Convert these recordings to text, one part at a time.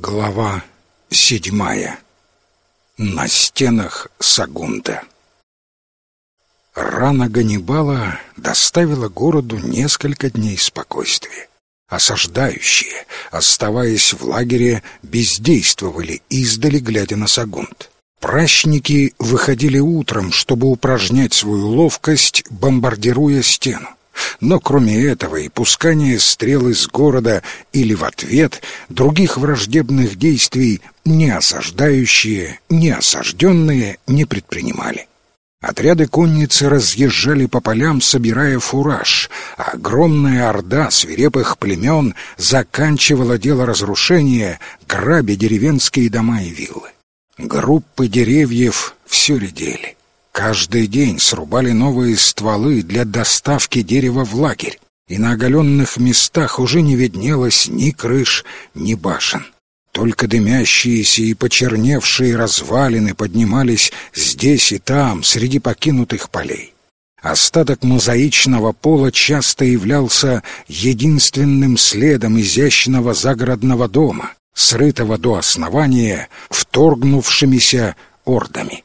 Глава седьмая. На стенах Сагунта. Рана Ганнибала доставила городу несколько дней спокойствия. Осаждающие, оставаясь в лагере, бездействовали издали, глядя на Сагунт. Пращники выходили утром, чтобы упражнять свою ловкость, бомбардируя стену. Но кроме этого и пускание стрел из города или в ответ других враждебных действий ни осаждающие, ни осажденные не предпринимали. Отряды конницы разъезжали по полям, собирая фураж, а огромная орда свирепых племен заканчивала дело разрушения, грабя деревенские дома и виллы. Группы деревьев все редели. Каждый день срубали новые стволы для доставки дерева в лагерь, и на оголенных местах уже не виднелось ни крыш, ни башен. Только дымящиеся и почерневшие развалины поднимались здесь и там, среди покинутых полей. Остаток мозаичного пола часто являлся единственным следом изящного загородного дома, срытого до основания вторгнувшимися ордами.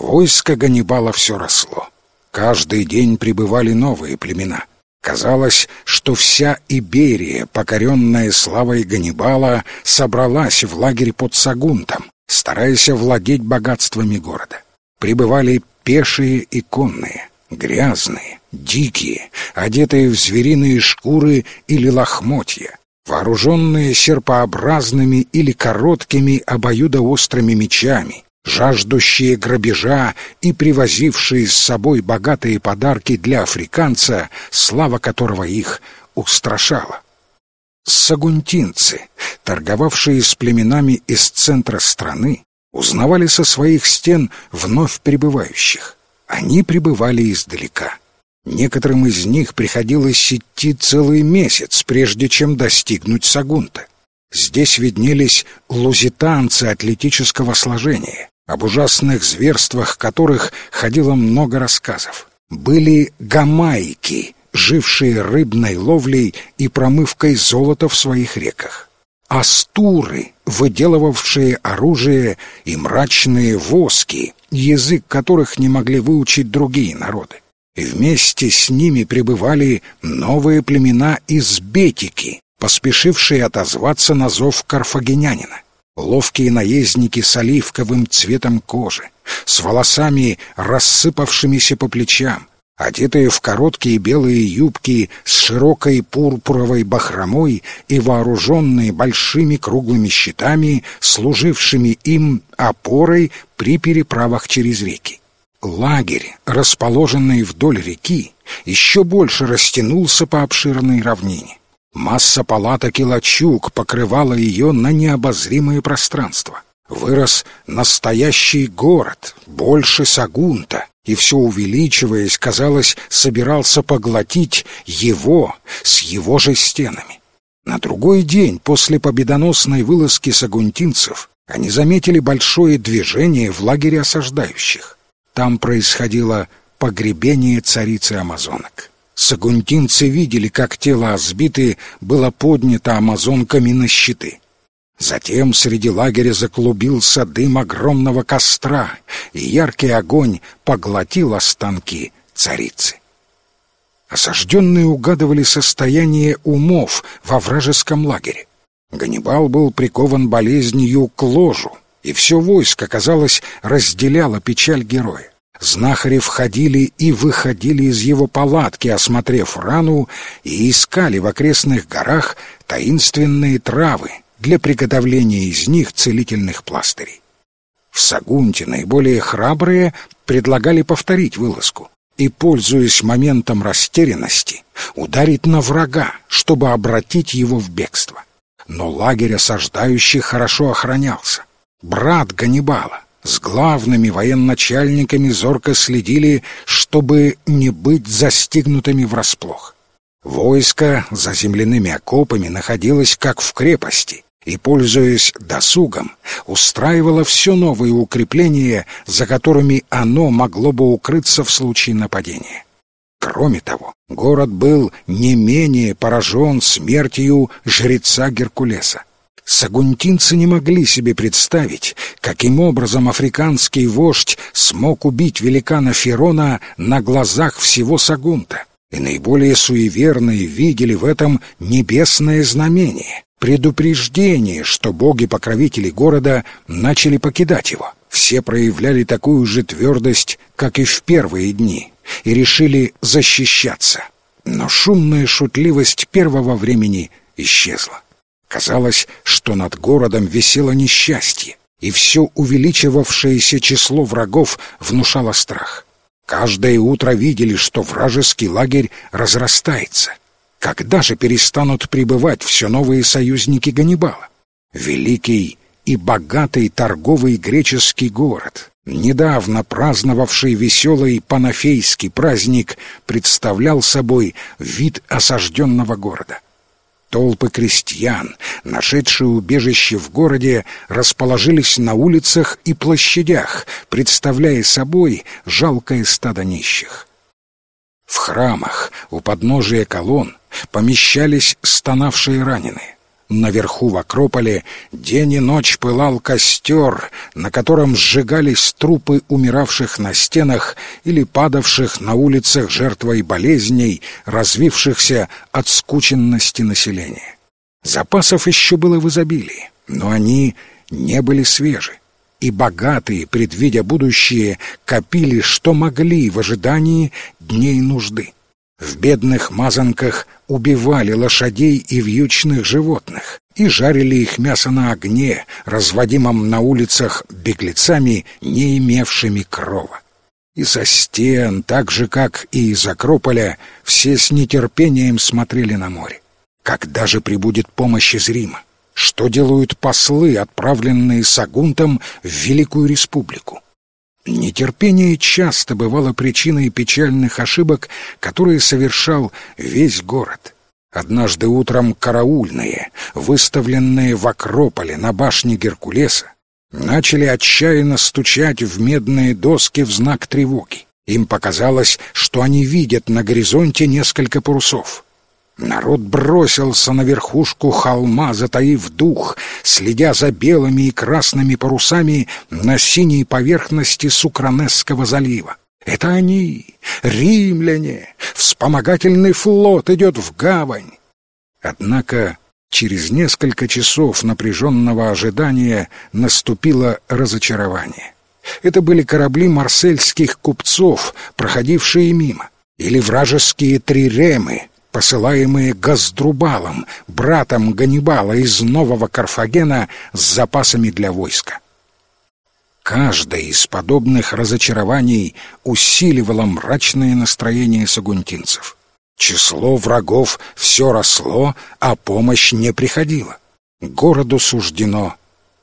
Войско Ганнибала все росло. Каждый день прибывали новые племена. Казалось, что вся Иберия, покоренная славой Ганнибала, собралась в лагерь под Сагунтом, стараясь овладеть богатствами города. Прибывали пешие и конные, грязные, дикие, одетые в звериные шкуры или лохмотья, вооруженные серпообразными или короткими обоюдоострыми мечами, жаждущие грабежа и привозившие с собой богатые подарки для африканца, слава которого их устрашала. Сагунтинцы, торговавшие с племенами из центра страны, узнавали со своих стен вновь прибывающих. Они прибывали издалека. Некоторым из них приходилось идти целый месяц, прежде чем достигнуть Сагунта. Здесь виднелись лузитанцы атлетического сложения, об ужасных зверствах которых ходило много рассказов. Были гамайки, жившие рыбной ловлей и промывкой золота в своих реках. Астуры, выделывавшие оружие и мрачные воски, язык которых не могли выучить другие народы. И вместе с ними пребывали новые племена из Бетики, поспешившие отозваться на зов карфагенянина. Ловкие наездники с оливковым цветом кожи, с волосами, рассыпавшимися по плечам, одетые в короткие белые юбки с широкой пурпуровой бахромой и вооруженные большими круглыми щитами, служившими им опорой при переправах через реки. Лагерь, расположенный вдоль реки, еще больше растянулся по обширной равнине. Масса палаток и лачуг покрывала ее на необозримое пространство. Вырос настоящий город, больше Сагунта, и все увеличиваясь, казалось, собирался поглотить его с его же стенами. На другой день после победоносной вылазки сагунтинцев они заметили большое движение в лагере осаждающих. Там происходило погребение царицы амазонок. Сагунтинцы видели, как тело Азбиты было поднято амазонками на щиты. Затем среди лагеря заклубился дым огромного костра, и яркий огонь поглотил останки царицы. Осажденные угадывали состояние умов во вражеском лагере. Ганнибал был прикован болезнью к ложу, и все войско, казалось, разделяло печаль героя. Знахари входили и выходили из его палатки, осмотрев рану, и искали в окрестных горах таинственные травы для приготовления из них целительных пластырей. В Сагунте наиболее храбрые предлагали повторить вылазку и, пользуясь моментом растерянности, ударить на врага, чтобы обратить его в бегство. Но лагерь осаждающих хорошо охранялся. Брат Ганнибала, с главными военачальниками зорко следили, чтобы не быть застигнутыми врасплох. Войско за земляными окопами находилось как в крепости и, пользуясь досугом, устраивало все новые укрепления, за которыми оно могло бы укрыться в случае нападения. Кроме того, город был не менее поражен смертью жреца Геркулеса. Сагунтинцы не могли себе представить, каким образом африканский вождь смог убить великана Ферона на глазах всего Сагунта. И наиболее суеверные видели в этом небесное знамение, предупреждение, что боги-покровители города начали покидать его. Все проявляли такую же твердость, как и в первые дни, и решили защищаться. Но шумная шутливость первого времени исчезла. Казалось, что над городом висело несчастье, и все увеличивавшееся число врагов внушало страх. Каждое утро видели, что вражеский лагерь разрастается. Когда же перестанут прибывать все новые союзники Ганнибала? Великий и богатый торговый греческий город, недавно праздновавший веселый панафейский праздник, представлял собой вид осажденного города. Толпы крестьян, нашедшие убежище в городе, расположились на улицах и площадях, представляя собой жалкое стадо нищих. В храмах у подножия колонн помещались стонавшие раненые. Наверху в Акрополе день и ночь пылал костер, на котором сжигались трупы умиравших на стенах или падавших на улицах жертвой болезней, развившихся от скученности населения. Запасов еще было в изобилии, но они не были свежи, и богатые, предвидя будущее, копили, что могли в ожидании дней нужды. В бедных мазанках убивали лошадей и вьючных животных и жарили их мясо на огне, разводимом на улицах беглецами, не имевшими крова. И со стен, так же, как и из Акрополя, все с нетерпением смотрели на море. Когда же прибудет помощь из Рима? Что делают послы, отправленные Сагунтом в Великую Республику? Нетерпение часто бывало причиной печальных ошибок, которые совершал весь город. Однажды утром караульные, выставленные в Акрополе на башне Геркулеса, начали отчаянно стучать в медные доски в знак тревоги. Им показалось, что они видят на горизонте несколько парусов. Народ бросился на верхушку холма, затаив дух, следя за белыми и красными парусами на синей поверхности Сукранесского залива. Это они, римляне, вспомогательный флот идет в гавань. Однако через несколько часов напряженного ожидания наступило разочарование. Это были корабли марсельских купцов, проходившие мимо, или вражеские триремы, посылаемые Газдрубалом, братом Ганнибала из Нового Карфагена с запасами для войска. Каждое из подобных разочарований усиливало мрачное настроение сагунтинцев. Число врагов все росло, а помощь не приходила. Городу суждено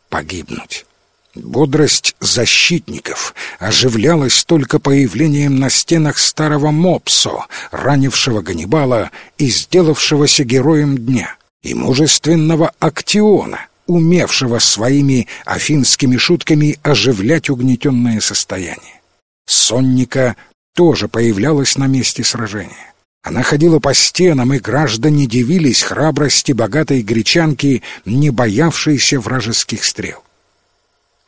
погибнуть. Бодрость защитников оживлялась только появлением на стенах старого Мопсо, ранившего Ганнибала и сделавшегося героем дня, и мужественного Актиона, умевшего своими афинскими шутками оживлять угнетенное состояние. Сонника тоже появлялась на месте сражения. Она ходила по стенам, и граждане дивились храбрости богатой гречанки, не боявшейся вражеских стрел.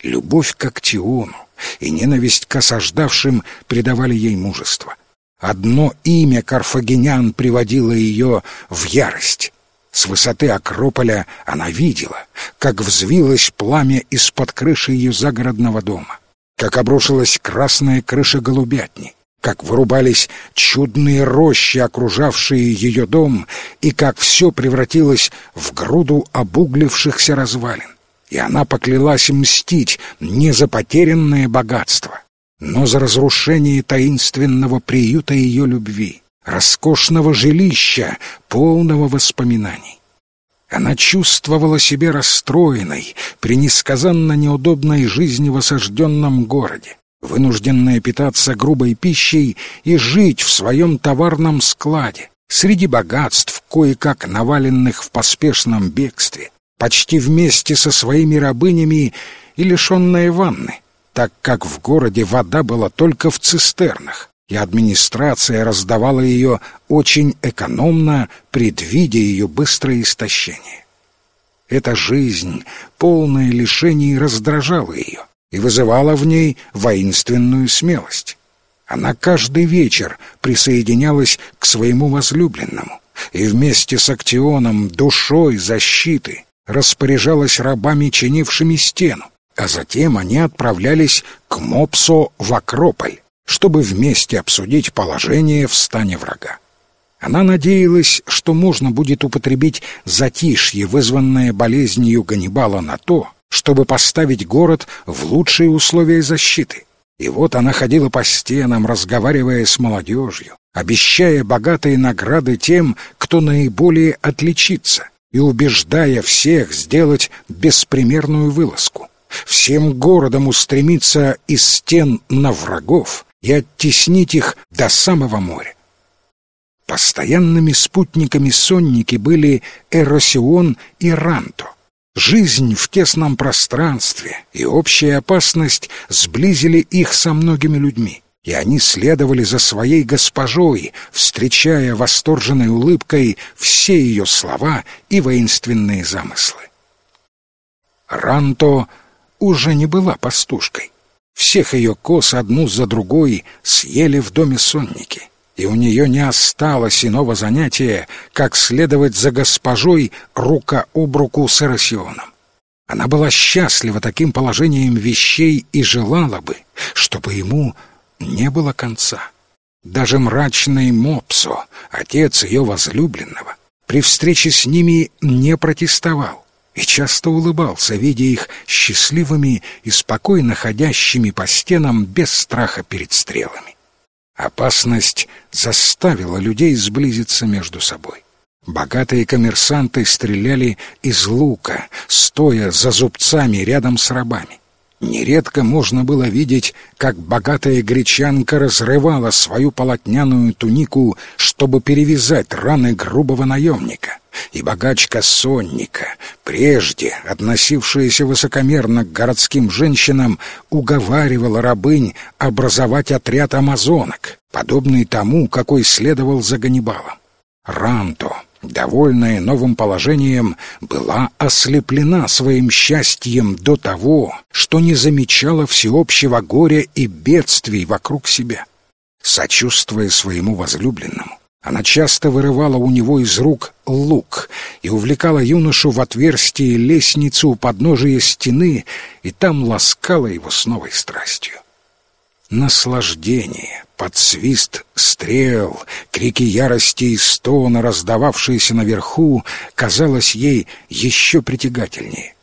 Любовь к Актиону и ненависть к осаждавшим придавали ей мужество. Одно имя карфагенян приводило ее в ярость. С высоты Акрополя она видела, как взвилось пламя из-под крыши ее загородного дома, как обрушилась красная крыша голубятни, как вырубались чудные рощи, окружавшие ее дом, и как все превратилось в груду обуглившихся развалин и она поклялась мстить не за потерянное богатство, но за разрушение таинственного приюта ее любви, роскошного жилища, полного воспоминаний. Она чувствовала себя расстроенной при несказанно неудобной жизни в осажденном городе, вынужденная питаться грубой пищей и жить в своем товарном складе, среди богатств, кое-как наваленных в поспешном бегстве, почти вместе со своими рабынями и лишенная ванны, так как в городе вода была только в цистернах, и администрация раздавала ее очень экономно, предвидя ее быстрое истощение. Эта жизнь, полная лишений, раздражала ее и вызывала в ней воинственную смелость. Она каждый вечер присоединялась к своему возлюбленному и вместе с Актионом, душой защиты, распоряжалась рабами, чинившими стену, а затем они отправлялись к Мопсо в Акрополь, чтобы вместе обсудить положение в стане врага. Она надеялась, что можно будет употребить затишье, вызванное болезнью Ганнибала, на то, чтобы поставить город в лучшие условия защиты. И вот она ходила по стенам, разговаривая с молодежью, обещая богатые награды тем, кто наиболее отличится, и убеждая всех сделать беспримерную вылазку. Всем городом устремиться из стен на врагов и оттеснить их до самого моря. Постоянными спутниками сонники были Эросион и Ранто. Жизнь в тесном пространстве и общая опасность сблизили их со многими людьми, и они следовали за своей госпожой, встречая восторженной улыбкой все ее слова и воинственные замыслы. Ранто уже не была пастушкой. Всех ее коз одну за другой съели в доме сонники — и у нее не осталось иного занятия, как следовать за госпожой рука об руку с Эросионом. Она была счастлива таким положением вещей и желала бы, чтобы ему не было конца. Даже мрачный Мопсо, отец ее возлюбленного, при встрече с ними не протестовал и часто улыбался, видя их счастливыми и спокойно ходящими по стенам без страха перед стрелами. Опасность заставила людей сблизиться между собой. Богатые коммерсанты стреляли из лука, стоя за зубцами рядом с рабами. Нередко можно было видеть, как богатая гречанка разрывала свою полотняную тунику, чтобы перевязать раны грубого наемника и богачка Сонника, прежде относившаяся высокомерно к городским женщинам, уговаривала рабынь образовать отряд амазонок, подобный тому, какой следовал за Ганнибалом. Ранто, довольная новым положением, была ослеплена своим счастьем до того, что не замечала всеобщего горя и бедствий вокруг себя. Сочувствуя своему возлюбленному, она часто вырывала у него из рук лук и увлекала юношу в отверстие лестницы у подножия стены, и там ласкала его с новой страстью. Наслаждение, под свист стрел, крики ярости и стона, раздававшиеся наверху, казалось ей еще притягательнее.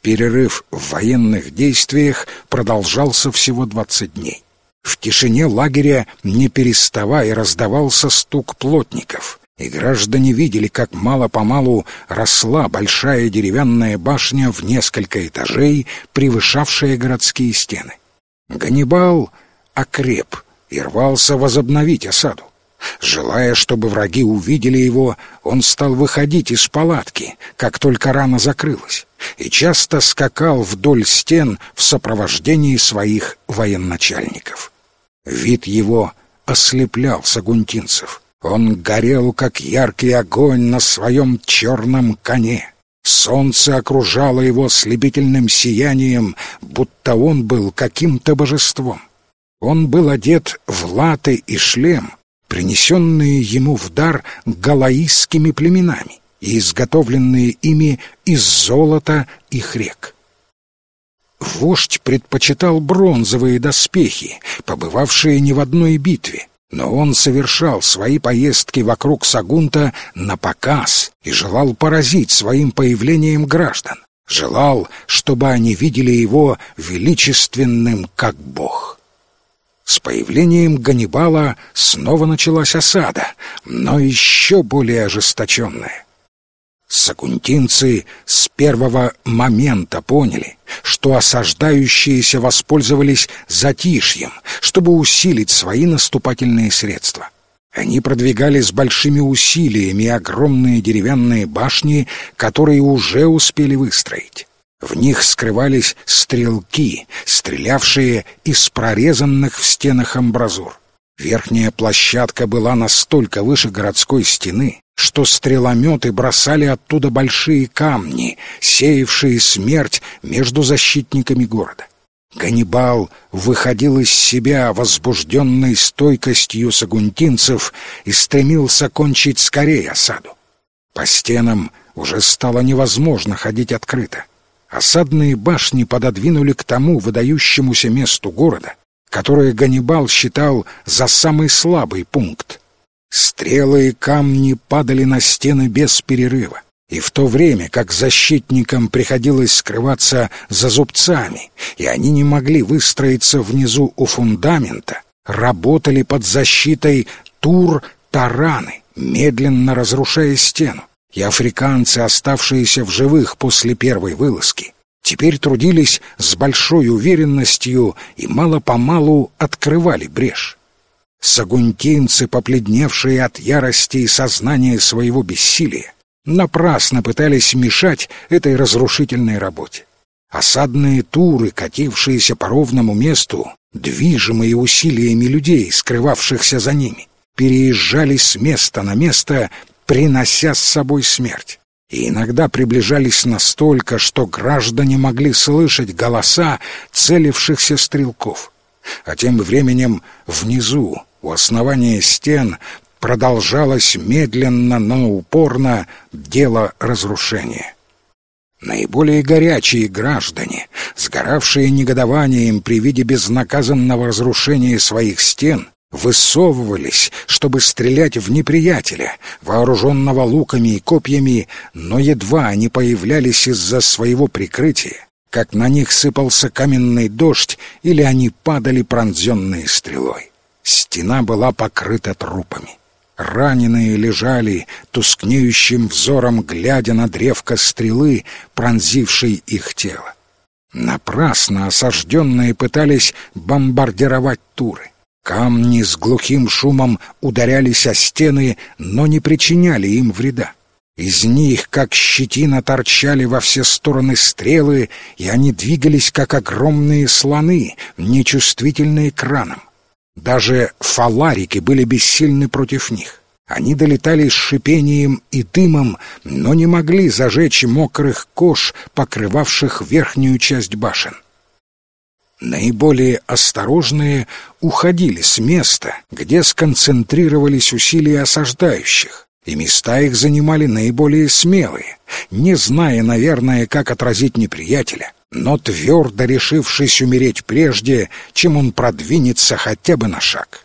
Перерыв в военных действиях продолжался всего двадцать дней. В тишине лагеря, не переставая, раздавался стук плотников, и граждане видели, как мало-помалу росла большая деревянная башня в несколько этажей, превышавшая городские стены. Ганнибал окреп и рвался возобновить осаду. Желая, чтобы враги увидели его, он стал выходить из палатки, как только рана закрылась, и часто скакал вдоль стен в сопровождении своих военачальников. Вид его ослеплял сагунтинцев. Он горел, как яркий огонь на своем черном коне. Солнце окружало его слепительным сиянием, будто он был каким-то божеством. Он был одет в латы и шлем, принесенные ему в дар галаистскими племенами и изготовленные ими из золота их рек. Вождь предпочитал бронзовые доспехи, побывавшие не в одной битве, но он совершал свои поездки вокруг Сагунта на показ и желал поразить своим появлением граждан. Желал, чтобы они видели его величественным, как бог. С появлением Ганнибала снова началась осада, но еще более ожесточенная. Сакунтинцы с первого момента поняли, что осаждающиеся воспользовались затишьем, чтобы усилить свои наступательные средства. Они продвигали с большими усилиями огромные деревянные башни, которые уже успели выстроить. В них скрывались стрелки, стрелявшие из прорезанных в стенах амбразур. Верхняя площадка была настолько выше городской стены, что стрелометы бросали оттуда большие камни, сеявшие смерть между защитниками города. Ганнибал выходил из себя, возбужденной стойкостью сагунтинцев, и стремился кончить скорее осаду. По стенам уже стало невозможно ходить открыто. Осадные башни пододвинули к тому выдающемуся месту города, которое Ганнибал считал за самый слабый пункт. Стрелы и камни падали на стены без перерыва. И в то время, как защитникам приходилось скрываться за зубцами, и они не могли выстроиться внизу у фундамента, работали под защитой тур-тараны, медленно разрушая стену. И африканцы, оставшиеся в живых после первой вылазки, теперь трудились с большой уверенностью и мало-помалу открывали брешь. Сагунтинцы, попледневшие от ярости и сознания своего бессилия, напрасно пытались мешать этой разрушительной работе. Осадные туры, катившиеся по ровному месту, движимые усилиями людей, скрывавшихся за ними, переезжали с места на место, принося с собой смерть. И иногда приближались настолько, что граждане могли слышать голоса целившихся стрелков. А тем временем внизу, у основания стен, продолжалось медленно, но упорно дело разрушения. Наиболее горячие граждане, сгоравшие негодованием при виде безнаказанного разрушения своих стен, высовывались, чтобы стрелять в неприятеля, вооруженного луками и копьями, но едва они появлялись из-за своего прикрытия, как на них сыпался каменный дождь или они падали пронзенные стрелой. Стена была покрыта трупами. Раненые лежали, тускнеющим взором глядя на древко стрелы, пронзившей их тело. Напрасно осажденные пытались бомбардировать туры. Камни с глухим шумом ударялись о стены, но не причиняли им вреда. Из них, как щетина, торчали во все стороны стрелы, и они двигались, как огромные слоны, нечувствительные к ранам. Даже фаларики были бессильны против них. Они долетали с шипением и дымом, но не могли зажечь мокрых кож, покрывавших верхнюю часть башен. Наиболее осторожные уходили с места, где сконцентрировались усилия осаждающих, и места их занимали наиболее смелые, не зная, наверное, как отразить неприятеля, но твердо решившись умереть прежде, чем он продвинется хотя бы на шаг.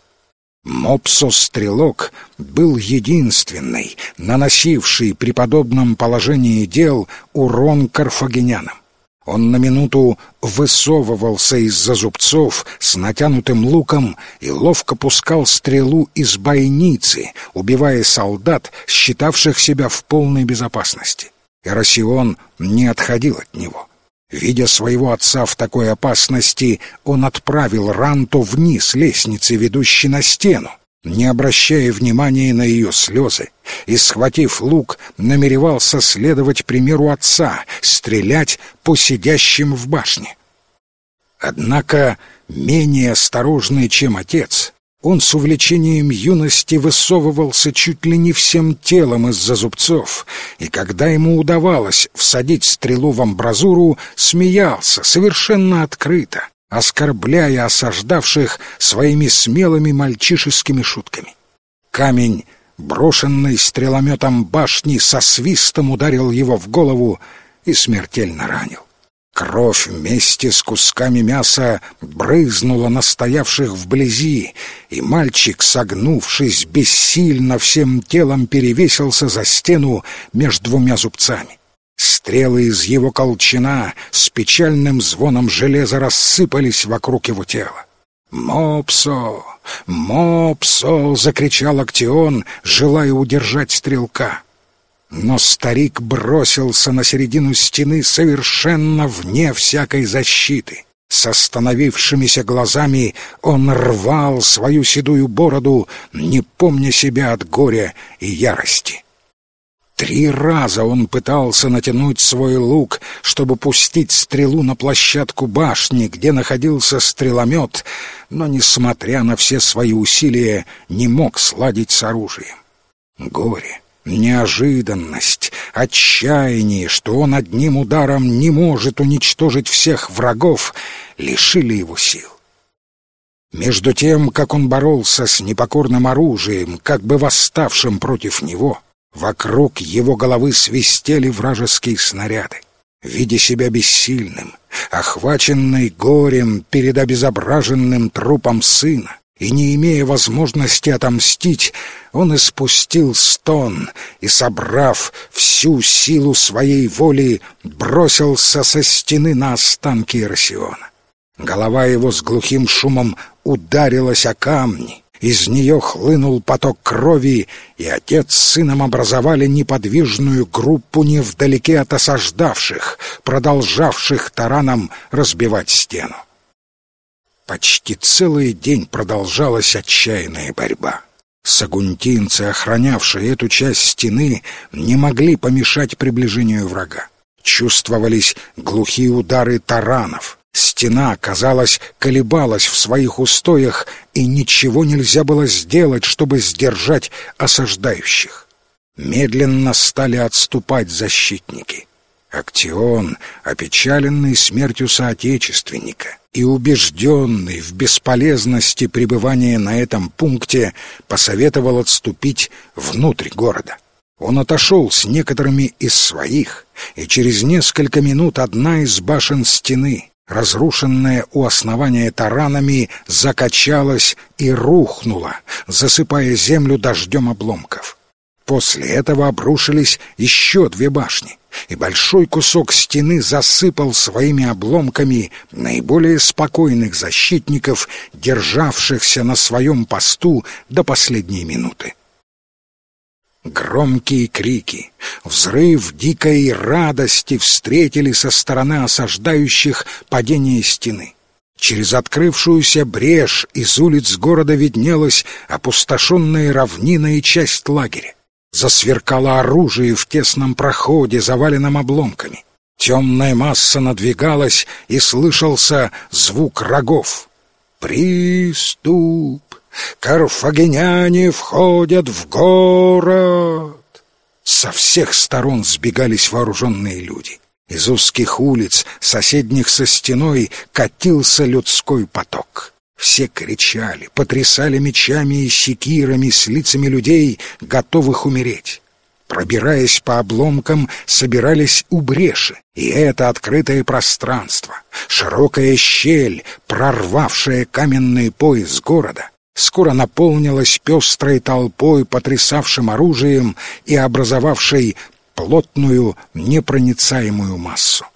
Мопсо-стрелок был единственный, наносивший при подобном положении дел урон карфагенянам. Он на минуту высовывался из-за зубцов с натянутым луком и ловко пускал стрелу из бойницы, убивая солдат, считавших себя в полной безопасности. Эросион не отходил от него. Видя своего отца в такой опасности, он отправил Ранту вниз лестницы, ведущей на стену, не обращая внимания на ее слезы, и, схватив лук, намеревался следовать примеру отца, стрелять по сидящим в башне. Однако, менее осторожный, чем отец, он с увлечением юности высовывался чуть ли не всем телом из-за зубцов, и когда ему удавалось всадить стрелу в амбразуру, смеялся совершенно открыто, оскорбляя осаждавших своими смелыми мальчишескими шутками. Камень, брошенный стрелометом башни, со свистом ударил его в голову и смертельно ранил. Кровь вместе с кусками мяса брызнула на стоявших вблизи, и мальчик, согнувшись бессильно всем телом, перевесился за стену между двумя зубцами. Стрелы из его колчана с печальным звоном железа рассыпались вокруг его тела. «Мопсо! Мопсо!» — закричал Актион, желая удержать стрелка. Но старик бросился на середину стены совершенно вне всякой защиты. С остановившимися глазами он рвал свою седую бороду, не помня себя от горя и ярости. Три раза он пытался натянуть свой лук, чтобы пустить стрелу на площадку башни, где находился стреломет, но, несмотря на все свои усилия, не мог сладить с оружием. Горе, неожиданность, отчаяние, что он одним ударом не может уничтожить всех врагов, лишили его сил. Между тем, как он боролся с непокорным оружием, как бы восставшим против него, вокруг его головы свистели вражеские снаряды. Видя себя бессильным, охваченный горем перед обезображенным трупом сына, и, не имея возможности отомстить, он испустил стон и, собрав всю силу своей воли, бросился со стены на останки Иросиона. Голова его с глухим шумом ударилась о камни, из нее хлынул поток крови, и отец с сыном образовали неподвижную группу невдалеке от осаждавших, продолжавших тараном разбивать стену. Почти целый день продолжалась отчаянная борьба. Сагунтинцы, охранявшие эту часть стены, не могли помешать приближению врага. Чувствовались глухие удары таранов. Стена, казалось, колебалась в своих устоях, и ничего нельзя было сделать, чтобы сдержать осаждающих. Медленно стали отступать защитники. Актион, опечаленный смертью соотечественника и убежденный в бесполезности пребывания на этом пункте, посоветовал отступить внутрь города. Он отошел с некоторыми из своих, и через несколько минут одна из башен стены, разрушенная у основания таранами, закачалась и рухнула, засыпая землю дождем обломков. После этого обрушились еще две башни, и большой кусок стены засыпал своими обломками наиболее спокойных защитников, державшихся на своем посту до последней минуты. Громкие крики, взрыв дикой радости встретили со стороны осаждающих падение стены. Через открывшуюся брешь из улиц города виднелась опустошенная равнина и часть лагеря. Засверкало оружие в тесном проходе, заваленном обломками. Темная масса надвигалась, и слышался звук рогов. «Приступ! Карфагеняне входят в город!» Со всех сторон сбегались вооруженные люди. Из узких улиц, соседних со стеной, катился людской поток. Все кричали, потрясали мечами и секирами с лицами людей, готовых умереть. Пробираясь по обломкам, собирались у бреши, и это открытое пространство, широкая щель, прорвавшая каменный пояс города, скоро наполнилась пестрой толпой, потрясавшим оружием и образовавшей плотную непроницаемую массу.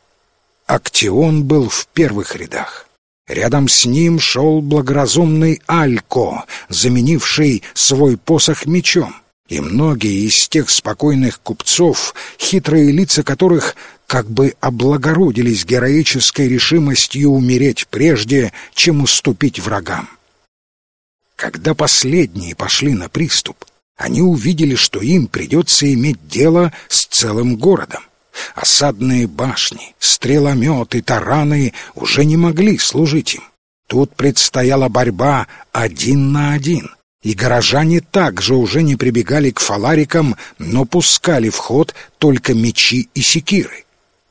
Актион был в первых рядах. Рядом с ним шел благоразумный Алько, заменивший свой посох мечом, и многие из тех спокойных купцов, хитрые лица которых как бы облагородились героической решимостью умереть прежде, чем уступить врагам. Когда последние пошли на приступ, они увидели, что им придется иметь дело с целым городом. Осадные башни, стрелометы, тараны уже не могли служить им. Тут предстояла борьба один на один, и горожане также уже не прибегали к фаларикам, но пускали в ход только мечи и секиры.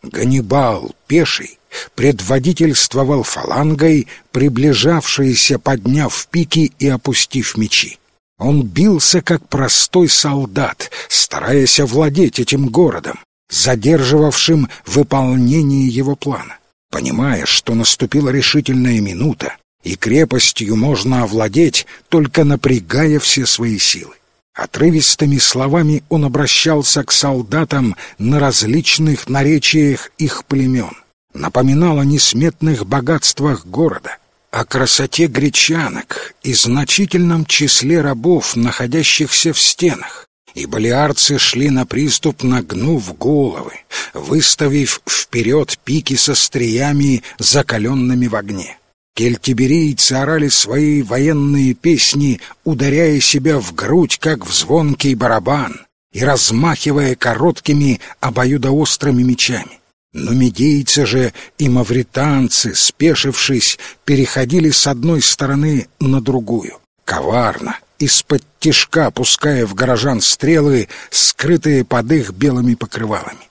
Ганнибал, пеший, предводительствовал фалангой, приближавшейся, подняв пики и опустив мечи. Он бился как простой солдат, стараясь овладеть этим городом, задерживавшим выполнение его плана. Понимая, что наступила решительная минута, и крепостью можно овладеть, только напрягая все свои силы. Отрывистыми словами он обращался к солдатам на различных наречиях их племен, напоминал о несметных богатствах города, о красоте гречанок и значительном числе рабов, находящихся в стенах, и балиарцы шли на приступ, нагнув головы, выставив вперед пики со стриями, закаленными в огне. Кельтиберийцы орали свои военные песни, ударяя себя в грудь, как в звонкий барабан, и размахивая короткими обоюдоострыми мечами. Но медийцы же и мавританцы, спешившись, переходили с одной стороны на другую. Коварно, из-под тишка пуская в горожан стрелы, скрытые под их белыми покрывалами.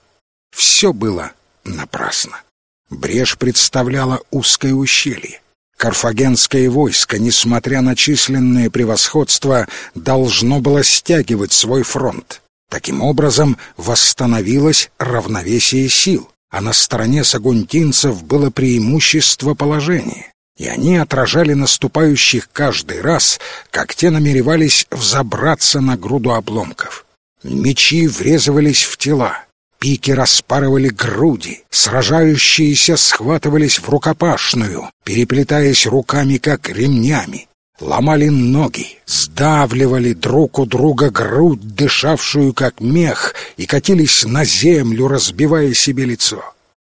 Все было напрасно. Брешь представляла узкое ущелье. Карфагенское войско, несмотря на численное превосходство, должно было стягивать свой фронт. Таким образом, восстановилось равновесие сил, а на стороне сагунтинцев было преимущество положения, и они отражали наступающих каждый раз, как те намеревались взобраться на груду обломков. Мечи врезывались в тела, Пики распарывали груди, сражающиеся схватывались в рукопашную, переплетаясь руками, как ремнями. Ломали ноги, сдавливали друг у друга грудь, дышавшую как мех, и катились на землю, разбивая себе лицо.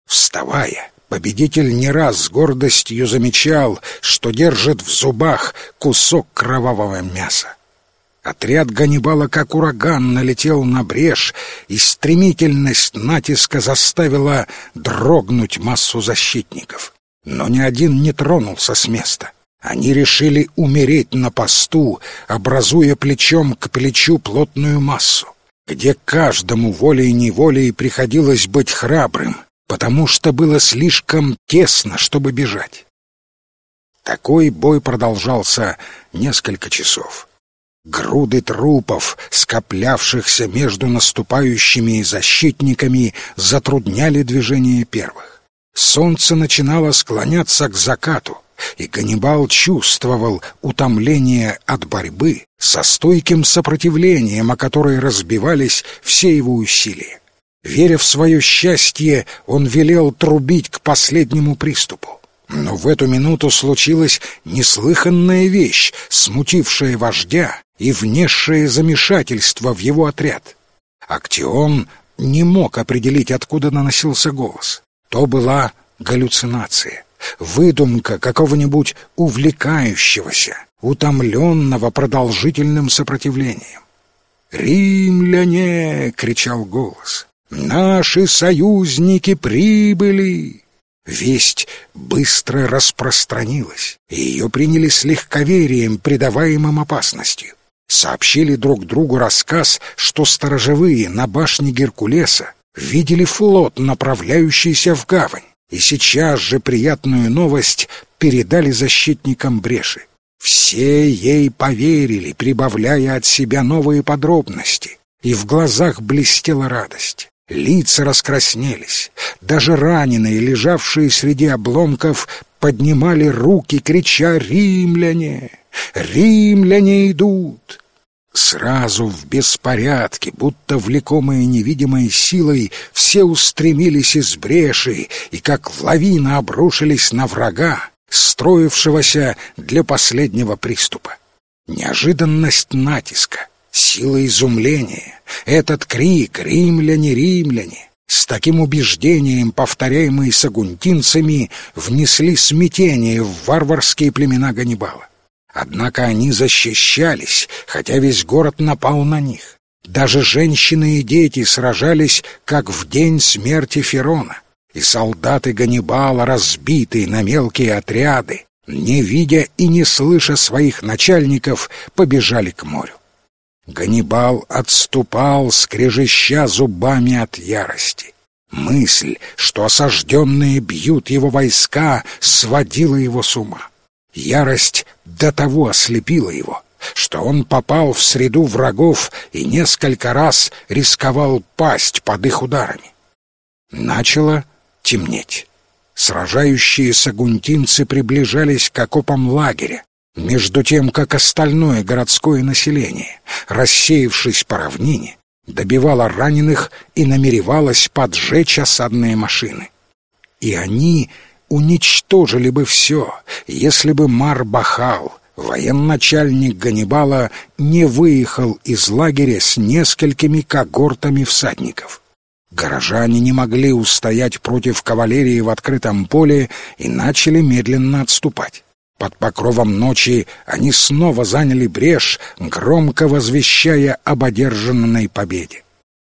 Вставая, победитель не раз с гордостью замечал, что держит в зубах кусок кровавого мяса. Отряд Ганнибала, как ураган, налетел на брешь, и стремительность натиска заставила дрогнуть массу защитников. Но ни один не тронулся с места. Они решили умереть на посту, образуя плечом к плечу плотную массу, где каждому волей-неволей приходилось быть храбрым, потому что было слишком тесно, чтобы бежать. Такой бой продолжался несколько часов. Груды трупов, скоплявшихся между наступающими защитниками, затрудняли движение первых. Солнце начинало склоняться к закату, и Ганнибал чувствовал утомление от борьбы со стойким сопротивлением, о которой разбивались все его усилия. Веря в свое счастье, он велел трубить к последнему приступу. Но в эту минуту случилась неслыханная вещь, смутившая вождя и внесшее замешательство в его отряд. Актион не мог определить, откуда наносился голос. То была галлюцинация, выдумка какого-нибудь увлекающегося, утомленного продолжительным сопротивлением. «Римляне!» — кричал голос. «Наши союзники прибыли!» Весть быстро распространилась, и ее приняли с легковерием, придаваемым опасностью. Сообщили друг другу рассказ, что сторожевые на башне Геркулеса видели флот, направляющийся в гавань, и сейчас же приятную новость передали защитникам Бреши. Все ей поверили, прибавляя от себя новые подробности, и в глазах блестела радость. Лица раскраснелись. Даже раненые, лежавшие среди обломков, поднимали руки, крича «Римляне! Римляне идут!» Сразу в беспорядке, будто влекомые невидимой силой, все устремились из бреши и как лавина обрушились на врага, строившегося для последнего приступа. Неожиданность натиска — сила изумления, этот крик «Римляне, римляне!» с таким убеждением, повторяемый сагунтинцами, внесли смятение в варварские племена Ганнибала. Однако они защищались, хотя весь город напал на них. Даже женщины и дети сражались, как в день смерти Ферона, и солдаты Ганнибала, разбитые на мелкие отряды, не видя и не слыша своих начальников, побежали к морю. Ганнибал отступал, скрежеща зубами от ярости. Мысль, что осажденные бьют его войска, сводила его с ума. Ярость до того ослепила его, что он попал в среду врагов и несколько раз рисковал пасть под их ударами. Начало темнеть. Сражающиеся гунтинцы приближались к окопам лагеря, между тем, как остальное городское население, рассеявшись по равнине, добивало раненых и намеревалось поджечь осадные машины. И они уничтожили бы все, если бы Марбахал, военачальник Ганнибала, не выехал из лагеря с несколькими когортами всадников. Горожане не могли устоять против кавалерии в открытом поле и начали медленно отступать. Под покровом ночи они снова заняли брешь, громко возвещая об одержанной победе.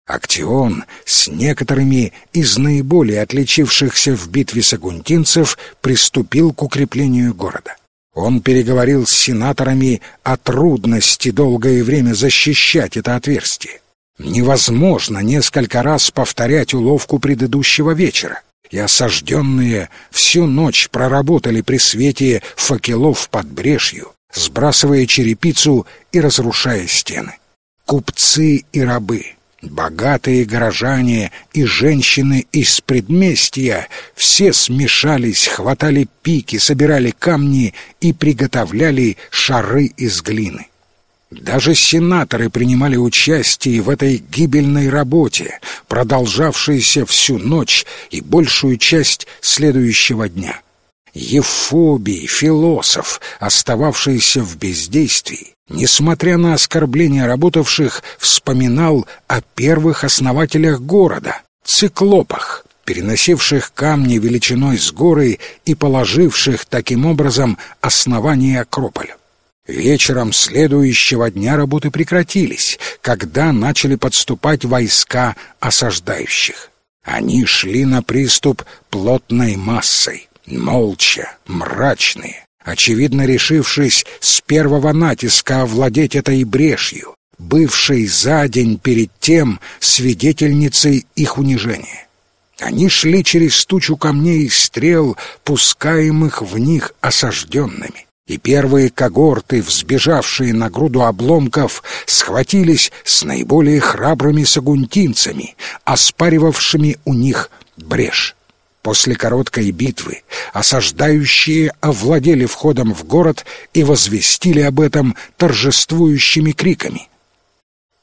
Актион с некоторыми из наиболее отличившихся в битве сагунтинцев приступил к укреплению города. Он переговорил с сенаторами о трудности долгое время защищать это отверстие. Невозможно несколько раз повторять уловку предыдущего вечера, и осажденные всю ночь проработали при свете факелов под брешью, сбрасывая черепицу и разрушая стены. Купцы и рабы, богатые горожане и женщины из предместья все смешались, хватали пики, собирали камни и приготовляли шары из глины. Даже сенаторы принимали участие в этой гибельной работе, продолжавшейся всю ночь и большую часть следующего дня. Ефобий, философ, остававшийся в бездействии, несмотря на оскорбления работавших, вспоминал о первых основателях города, циклопах, переносивших камни величиной с горы и положивших таким образом основание Акрополя. Вечером следующего дня работы прекратились, когда начали подступать войска осаждающих. Они шли на приступ плотной массой, молча, мрачные, очевидно решившись с первого натиска овладеть этой брешью, бывшей за день перед тем свидетельницей их унижения. Они шли через тучу камней и стрел, пускаемых в них осажденными и первые когорты, взбежавшие на груду обломков, схватились с наиболее храбрыми сагунтинцами, оспаривавшими у них брешь. После короткой битвы осаждающие овладели входом в город и возвестили об этом торжествующими криками.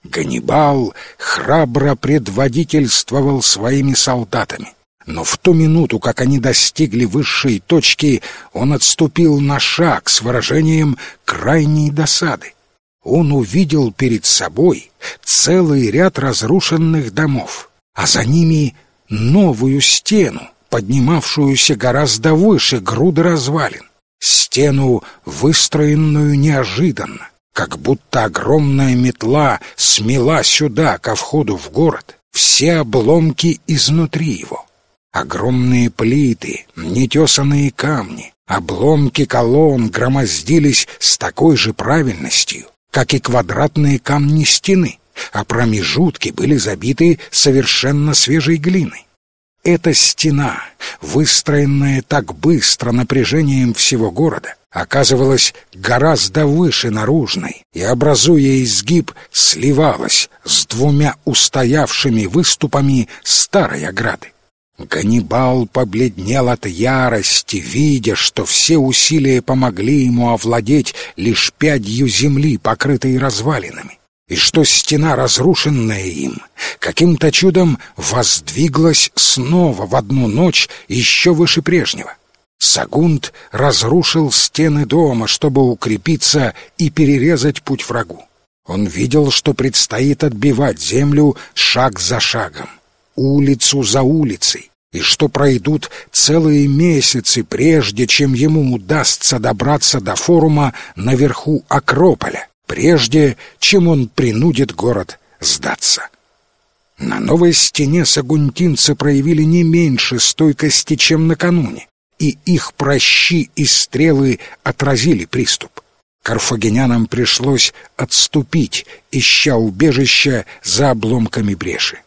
Ганнибал храбро предводительствовал своими солдатами. Но в ту минуту, как они достигли высшей точки, он отступил на шаг с выражением крайней досады. Он увидел перед собой целый ряд разрушенных домов, а за ними новую стену, поднимавшуюся гораздо выше груды развалин. Стену, выстроенную неожиданно, как будто огромная метла смела сюда, ко входу в город, все обломки изнутри его. Огромные плиты, нетесанные камни, обломки колонн громоздились с такой же правильностью, как и квадратные камни стены, а промежутки были забиты совершенно свежей глиной. Эта стена, выстроенная так быстро напряжением всего города, оказывалась гораздо выше наружной и, образуя изгиб, сливалась с двумя устоявшими выступами старой ограды. Ганнибал побледнел от ярости, видя, что все усилия помогли ему овладеть лишь пятью земли, покрытой развалинами, и что стена, разрушенная им, каким-то чудом воздвиглась снова в одну ночь еще выше прежнего. Сагунт разрушил стены дома, чтобы укрепиться и перерезать путь врагу. Он видел, что предстоит отбивать землю шаг за шагом улицу за улицей, и что пройдут целые месяцы, прежде чем ему удастся добраться до форума наверху Акрополя, прежде чем он принудит город сдаться. На новой стене сагунтинцы проявили не меньше стойкости, чем накануне, и их прощи и стрелы отразили приступ. Карфагенянам пришлось отступить, ища убежища за обломками бреши.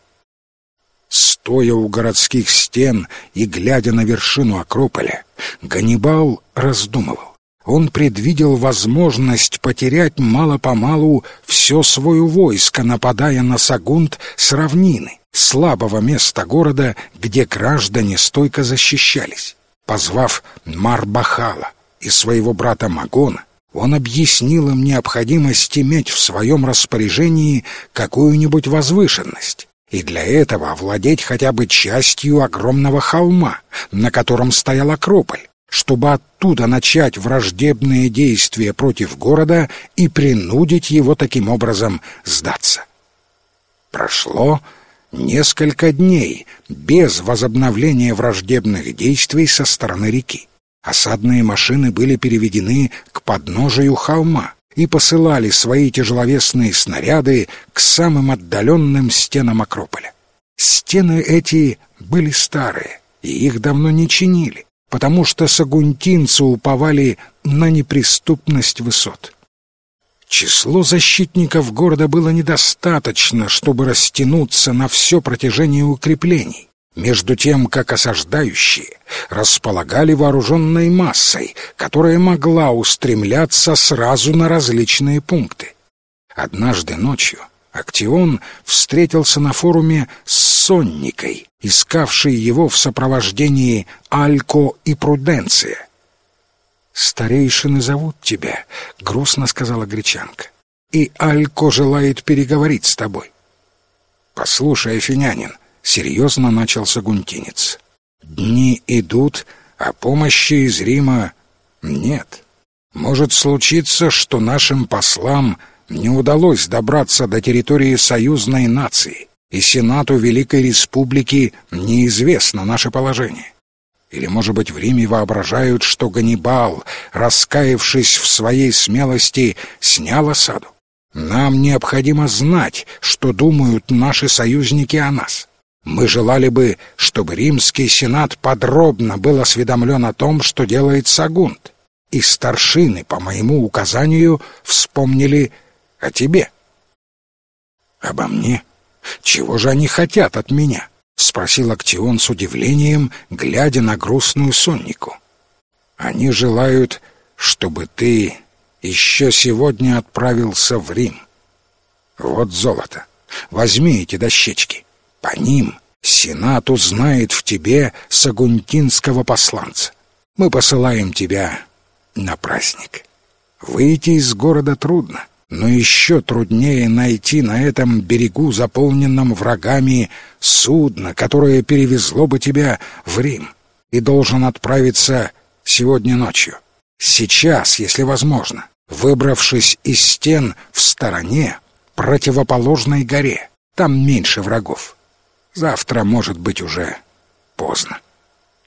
Стоя у городских стен и глядя на вершину Акрополя, Ганнибал раздумывал. Он предвидел возможность потерять мало-помалу все свое войско, нападая на Сагунт с равнины, слабого места города, где граждане стойко защищались. Позвав Марбахала и своего брата Магона, он объяснил им необходимость иметь в своем распоряжении какую-нибудь возвышенность, и для этого овладеть хотя бы частью огромного холма, на котором стоял Акрополь, чтобы оттуда начать враждебные действия против города и принудить его таким образом сдаться. Прошло несколько дней без возобновления враждебных действий со стороны реки. Осадные машины были переведены к подножию холма, и посылали свои тяжеловесные снаряды к самым отдаленным стенам Акрополя. Стены эти были старые, и их давно не чинили, потому что сагунтинцы уповали на неприступность высот. Число защитников города было недостаточно, чтобы растянуться на все протяжение укреплений, между тем как осаждающие располагали вооруженной массой, которая могла устремляться сразу на различные пункты. Однажды ночью Актион встретился на форуме с Сонникой, искавшей его в сопровождении Алько и Пруденция. «Старейшины зовут тебя», — грустно сказала гречанка. «И Алько желает переговорить с тобой». «Послушай, афинянин», — серьезно начался гунтинец. «Дни идут, а помощи из Рима нет. Может случиться, что нашим послам не удалось добраться до территории союзной нации, и Сенату Великой Республики неизвестно наше положение. Или, может быть, в Риме воображают, что Ганнибал, раскаявшись в своей смелости, снял осаду? Нам необходимо знать, что думают наши союзники о нас. Мы желали бы, чтобы римский сенат подробно был осведомлен о том, что делает Сагунт. И старшины, по моему указанию, вспомнили о тебе. Обо мне? Чего же они хотят от меня? — спросил Актион с удивлением, глядя на грустную соннику. «Они желают, чтобы ты еще сегодня отправился в Рим. Вот золото. Возьми эти дощечки. По ним Сенат узнает в тебе сагунтинского посланца. Мы посылаем тебя на праздник. Выйти из города трудно но еще труднее найти на этом берегу, заполненном врагами, судно, которое перевезло бы тебя в Рим, и должен отправиться сегодня ночью. Сейчас, если возможно, выбравшись из стен в стороне, противоположной горе. Там меньше врагов. Завтра может быть уже поздно.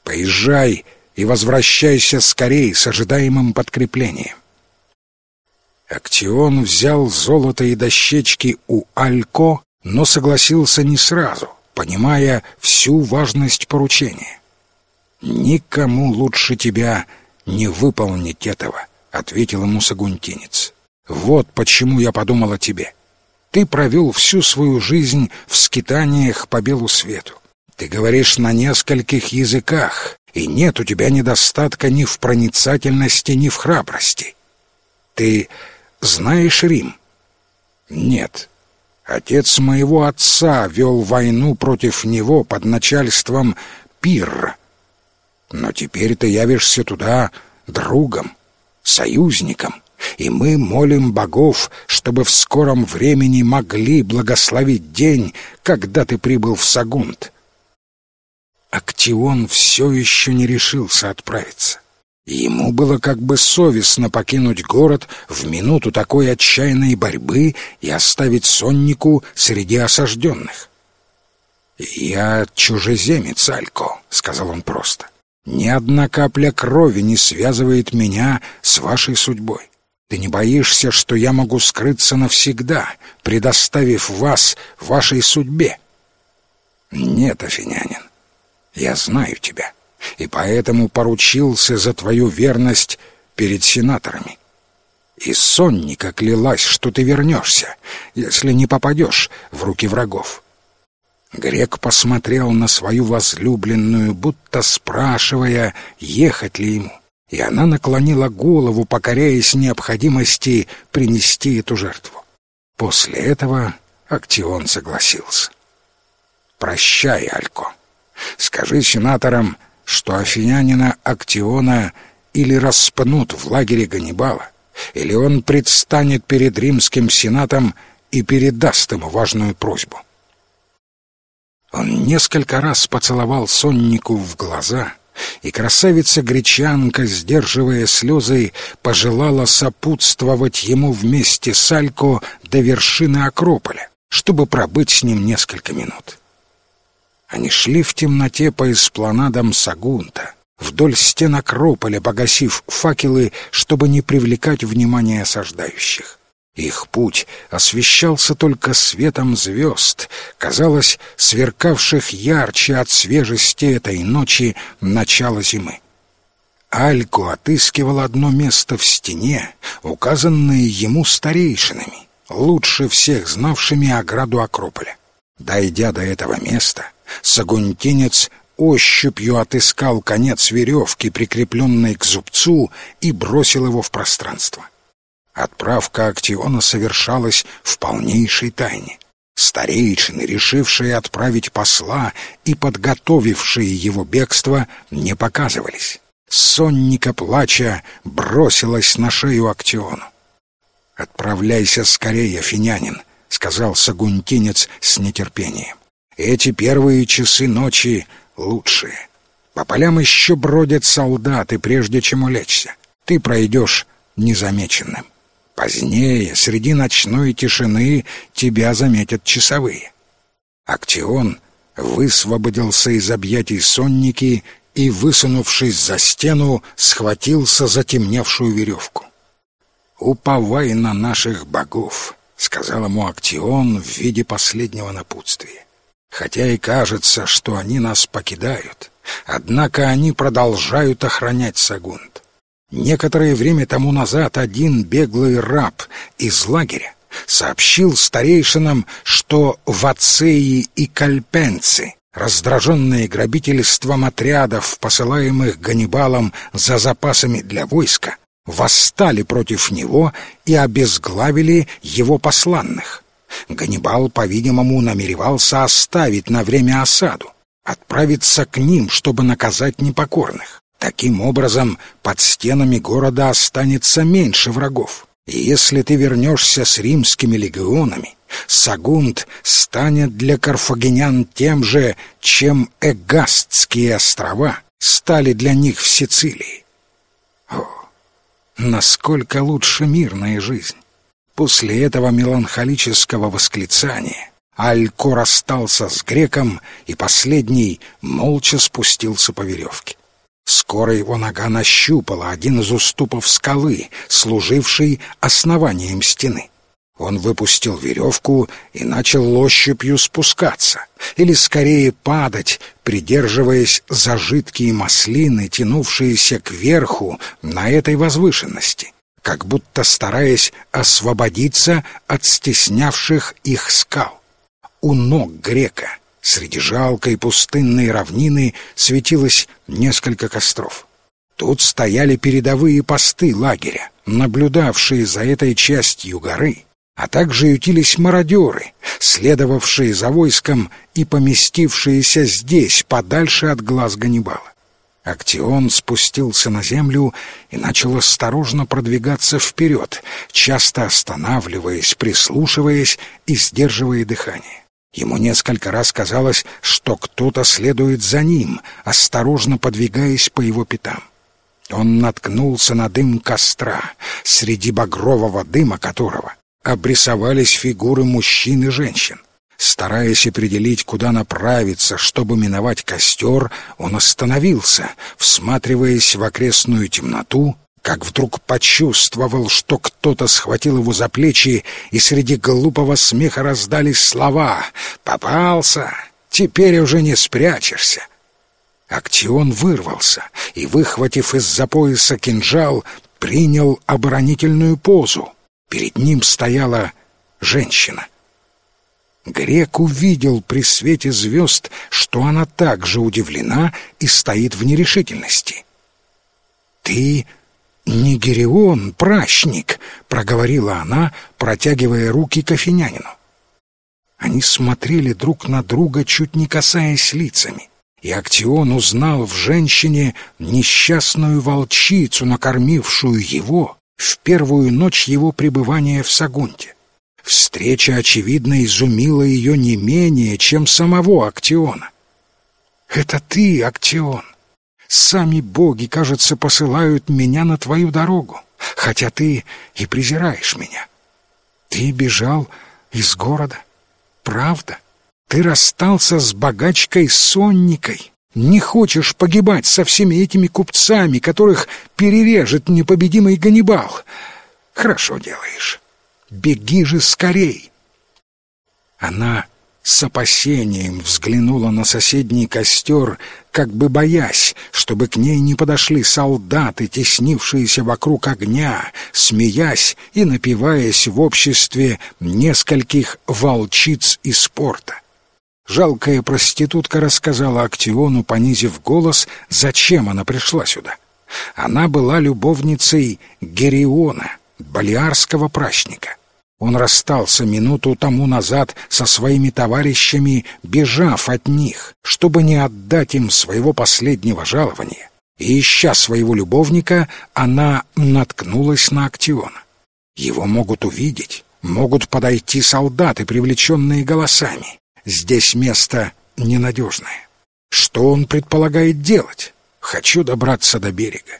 Поезжай и возвращайся скорее с ожидаемым подкреплением. Актион взял золото и дощечки у Алько, но согласился не сразу, понимая всю важность поручения. «Никому лучше тебя не выполнить этого», — ответил ему сагунтинец. «Вот почему я подумал о тебе. Ты провел всю свою жизнь в скитаниях по белу свету. Ты говоришь на нескольких языках, и нет у тебя недостатка ни в проницательности, ни в храбрости. Ты знаешь Рим? Нет. Отец моего отца вел войну против него под начальством Пирра. Но теперь ты явишься туда другом, союзником, и мы молим богов, чтобы в скором времени могли благословить день, когда ты прибыл в Сагунт. Актион все еще не решился отправиться. Ему было как бы совестно покинуть город в минуту такой отчаянной борьбы и оставить соннику среди осажденных. «Я чужеземец, Алько», — сказал он просто. «Ни одна капля крови не связывает меня с вашей судьбой. Ты не боишься, что я могу скрыться навсегда, предоставив вас вашей судьбе?» «Нет, афинянин, я знаю тебя» и поэтому поручился за твою верность перед сенаторами. И сонника клялась, что ты вернешься, если не попадешь в руки врагов. Грек посмотрел на свою возлюбленную, будто спрашивая, ехать ли ему, и она наклонила голову, покоряясь необходимости принести эту жертву. После этого Актион согласился. «Прощай, Алько. Скажи сенаторам, что афинянина Актиона или распнут в лагере Ганнибала, или он предстанет перед римским сенатом и передаст ему важную просьбу. Он несколько раз поцеловал соннику в глаза, и красавица-гречанка, сдерживая слезы, пожелала сопутствовать ему вместе с Алько до вершины Акрополя, чтобы пробыть с ним несколько минут. Они шли в темноте по эспланадам Сагунта, вдоль стен Акрополя, погасив факелы, чтобы не привлекать внимание осаждающих. Их путь освещался только светом звезд, казалось, сверкавших ярче от свежести этой ночи начала зимы. Альку отыскивал одно место в стене, указанное ему старейшинами, лучше всех знавшими ограду Акрополя. Дойдя до этого места, сагунтинец ощупью отыскал конец веревки, прикрепленной к зубцу, и бросил его в пространство. Отправка Актиона совершалась в полнейшей тайне. Старейшины, решившие отправить посла и подготовившие его бегство, не показывались. Сонника, плача, бросилась на шею Актиону. «Отправляйся скорее, финянин», — сказал сагунтинец с нетерпением. «Эти первые часы ночи лучшие. По полям еще бродят солдаты, прежде чем улечься. Ты пройдешь незамеченным. Позднее, среди ночной тишины, тебя заметят часовые». Актион высвободился из объятий сонники и, высунувшись за стену, схватился за темневшую веревку. «Уповай на наших богов», — сказал ему Актион в виде последнего напутствия. «Хотя и кажется, что они нас покидают, однако они продолжают охранять Сагунт. Некоторое время тому назад один беглый раб из лагеря сообщил старейшинам, что в Ацеи и Кальпенцы раздраженные грабительством отрядов, посылаемых Ганнибалом за запасами для войска, восстали против него и обезглавили его посланных. Ганнибал, по-видимому, намеревался оставить на время осаду, отправиться к ним, чтобы наказать непокорных. Таким образом, под стенами города останется меньше врагов. И если ты вернешься с римскими легионами, Сагунт станет для карфагенян тем же, чем Эгастские острова стали для них в Сицилии. О, насколько лучше мирная жизнь! После этого меланхолического восклицания Алькор расстался с греком, и последний молча спустился по веревке. Скоро его нога нащупала один из уступов скалы, служивший основанием стены. Он выпустил веревку и начал ощупью спускаться, или скорее падать, придерживаясь за жидкие маслины, тянувшиеся кверху на этой возвышенности, как будто стараясь освободиться от стеснявших их скал. У ног грека среди жалкой пустынной равнины светилось несколько костров. Тут стояли передовые посты лагеря, наблюдавшие за этой частью горы, а также ютились мародеры, следовавшие за войском и поместившиеся здесь, подальше от глаз Ганнибала. Актион спустился на землю и начал осторожно продвигаться вперед, часто останавливаясь, прислушиваясь и сдерживая дыхание. Ему несколько раз казалось, что кто-то следует за ним, осторожно подвигаясь по его пятам. Он наткнулся на дым костра, среди багрового дыма которого обрисовались фигуры мужчин и женщин. Стараясь определить, куда направиться, чтобы миновать костер, он остановился, всматриваясь в окрестную темноту, как вдруг почувствовал, что кто-то схватил его за плечи, и среди глупого смеха раздались слова «Попался! Теперь уже не спрячешься!» Актион вырвался и, выхватив из-за пояса кинжал, принял оборонительную позу. Перед ним стояла женщина. Грек увидел при свете звезд, что она также удивлена и стоит в нерешительности. «Ты не Герион, прачник», — проговорила она, протягивая руки к афинянину. Они смотрели друг на друга, чуть не касаясь лицами, и Актион узнал в женщине несчастную волчицу, накормившую его в первую ночь его пребывания в Сагунте. Встреча, очевидно, изумила ее не менее, чем самого Актиона. «Это ты, Актион! Сами боги, кажется, посылают меня на твою дорогу, хотя ты и презираешь меня. Ты бежал из города, правда? Ты расстался с богачкой Сонникой, не хочешь погибать со всеми этими купцами, которых перережет непобедимый Ганнибал. Хорошо делаешь. Беги же скорей. Она с опасением взглянула на соседний костер, как бы боясь, чтобы к ней не подошли солдаты, теснившиеся вокруг огня, смеясь и напиваясь в обществе нескольких волчиц из спорта. Жалкая проститутка рассказала Актиону, понизив голос, зачем она пришла сюда. Она была любовницей Гериона, балиарского прачника. Он расстался минуту тому назад со своими товарищами, бежав от них, чтобы не отдать им своего последнего жалования. И, ища своего любовника, она наткнулась на Актиона. Его могут увидеть, могут подойти солдаты, привлеченные голосами. Здесь место ненадежное. Что он предполагает делать? Хочу добраться до берега.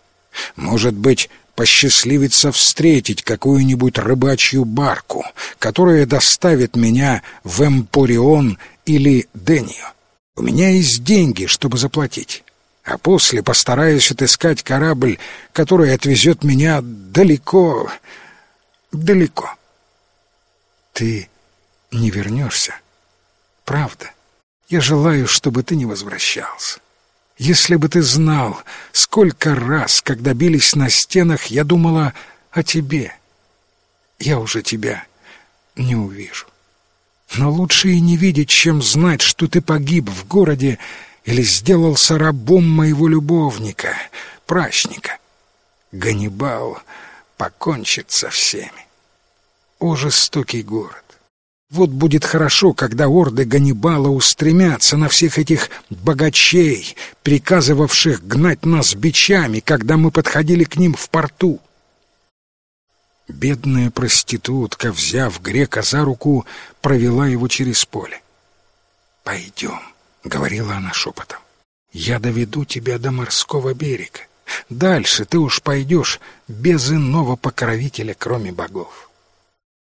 Может быть, посчастливится встретить какую-нибудь рыбачью барку, которая доставит меня в Эмпорион или Дению. У меня есть деньги, чтобы заплатить. А после постараюсь отыскать корабль, который отвезет меня далеко, далеко. Ты не вернешься? Правда. Я желаю, чтобы ты не возвращался. Если бы ты знал, сколько раз, когда бились на стенах, я думала о тебе. Я уже тебя не увижу. Но лучше и не видеть, чем знать, что ты погиб в городе или сделался рабом моего любовника, прачника. Ганнибал покончит со всеми. О, жестокий город! Вот будет хорошо, когда орды Ганнибала устремятся на всех этих богачей, приказывавших гнать нас бичами, когда мы подходили к ним в порту. Бедная проститутка, взяв грека за руку, провела его через поле. «Пойдем», — говорила она шепотом, — «я доведу тебя до морского берега. Дальше ты уж пойдешь без иного покровителя, кроме богов».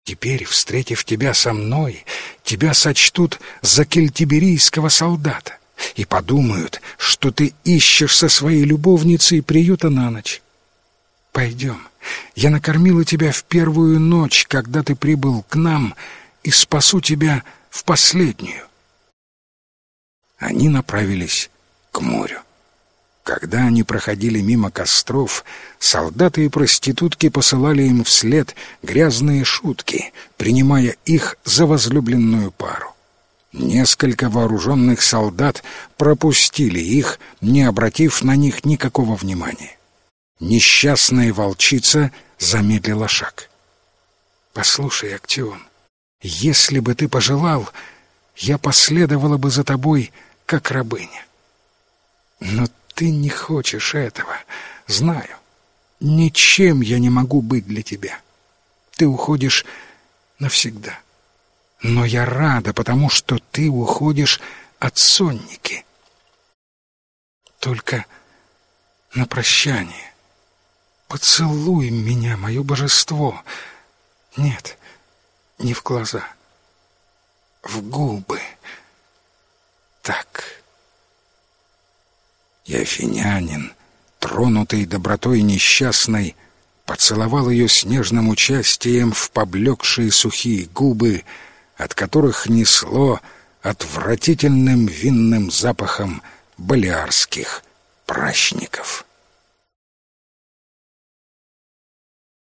Теперь, встретив тебя со мной, тебя сочтут за кельтиберийского солдата и подумают, что ты ищешь со своей любовницей приюта на ночь. Пойдем, я накормила тебя в первую ночь, когда ты прибыл к нам, и спасу тебя в последнюю. Они направились к морю. Когда они проходили мимо костров, солдаты и проститутки посылали им вслед грязные шутки, принимая их за возлюбленную пару. Несколько вооруженных солдат пропустили их, не обратив на них никакого внимания. Несчастная волчица замедлила шаг. «Послушай, Актион, если бы ты пожелал, я последовала бы за тобой, как рабыня. Но ты не хочешь этого, знаю. Ничем я не могу быть для тебя. Ты уходишь навсегда. Но я рада, потому что ты уходишь от сонники. Только на прощание. Поцелуй меня, мое божество. Нет, не в глаза. В губы. Так... И афинянин, тронутый добротой несчастной, поцеловал ее с нежным участием в поблекшие сухие губы, от которых несло отвратительным винным запахом балиарских пращников.